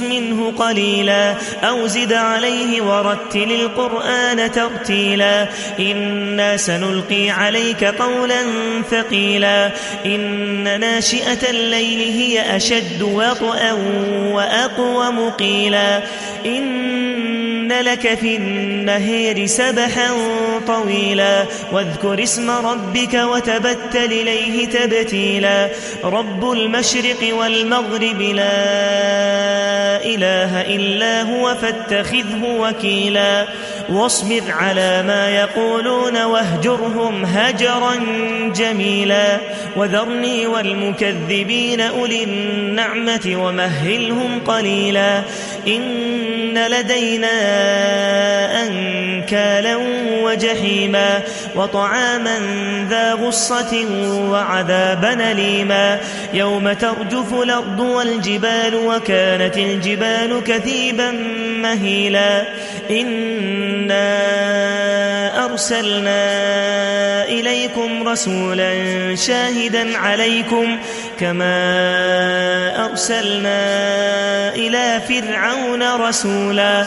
منه قليلا أو زد عليه ورتل القرآن ترتيلا إنا سنلقي عليك قولا ثقيلا إن ناشئة الليل هي أشد وطئا وأقوم قيلا إن لك في النهير سبحا طويلا واذكر اسم ربك وتبتل إليه تبتيلا رب المشرق والمغرب لا إله إلا هو فاتخذه وكيلا. واصبر على ما يقولون واهجرهم هجرا جميلا. وذرني والمكذبين أولي النعمة ومهلهم قليلا. إن لدينا أنكالا وجحيما وطعاما ذا غصة وعذابا ليما يوم ترجف الأرض والجبال وكانت الجبال كثيبا مهيلا إنا أرسلنا إليكم رسولا شاهدا عليكم كما أرسلنا إلى فرعون رسولا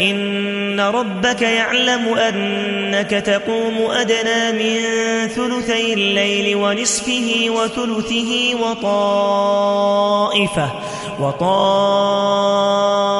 إن ربك يعلم أنك تقوم أدنى من ثلثي الليل ونصفه وثلثه وطائفة وطائفة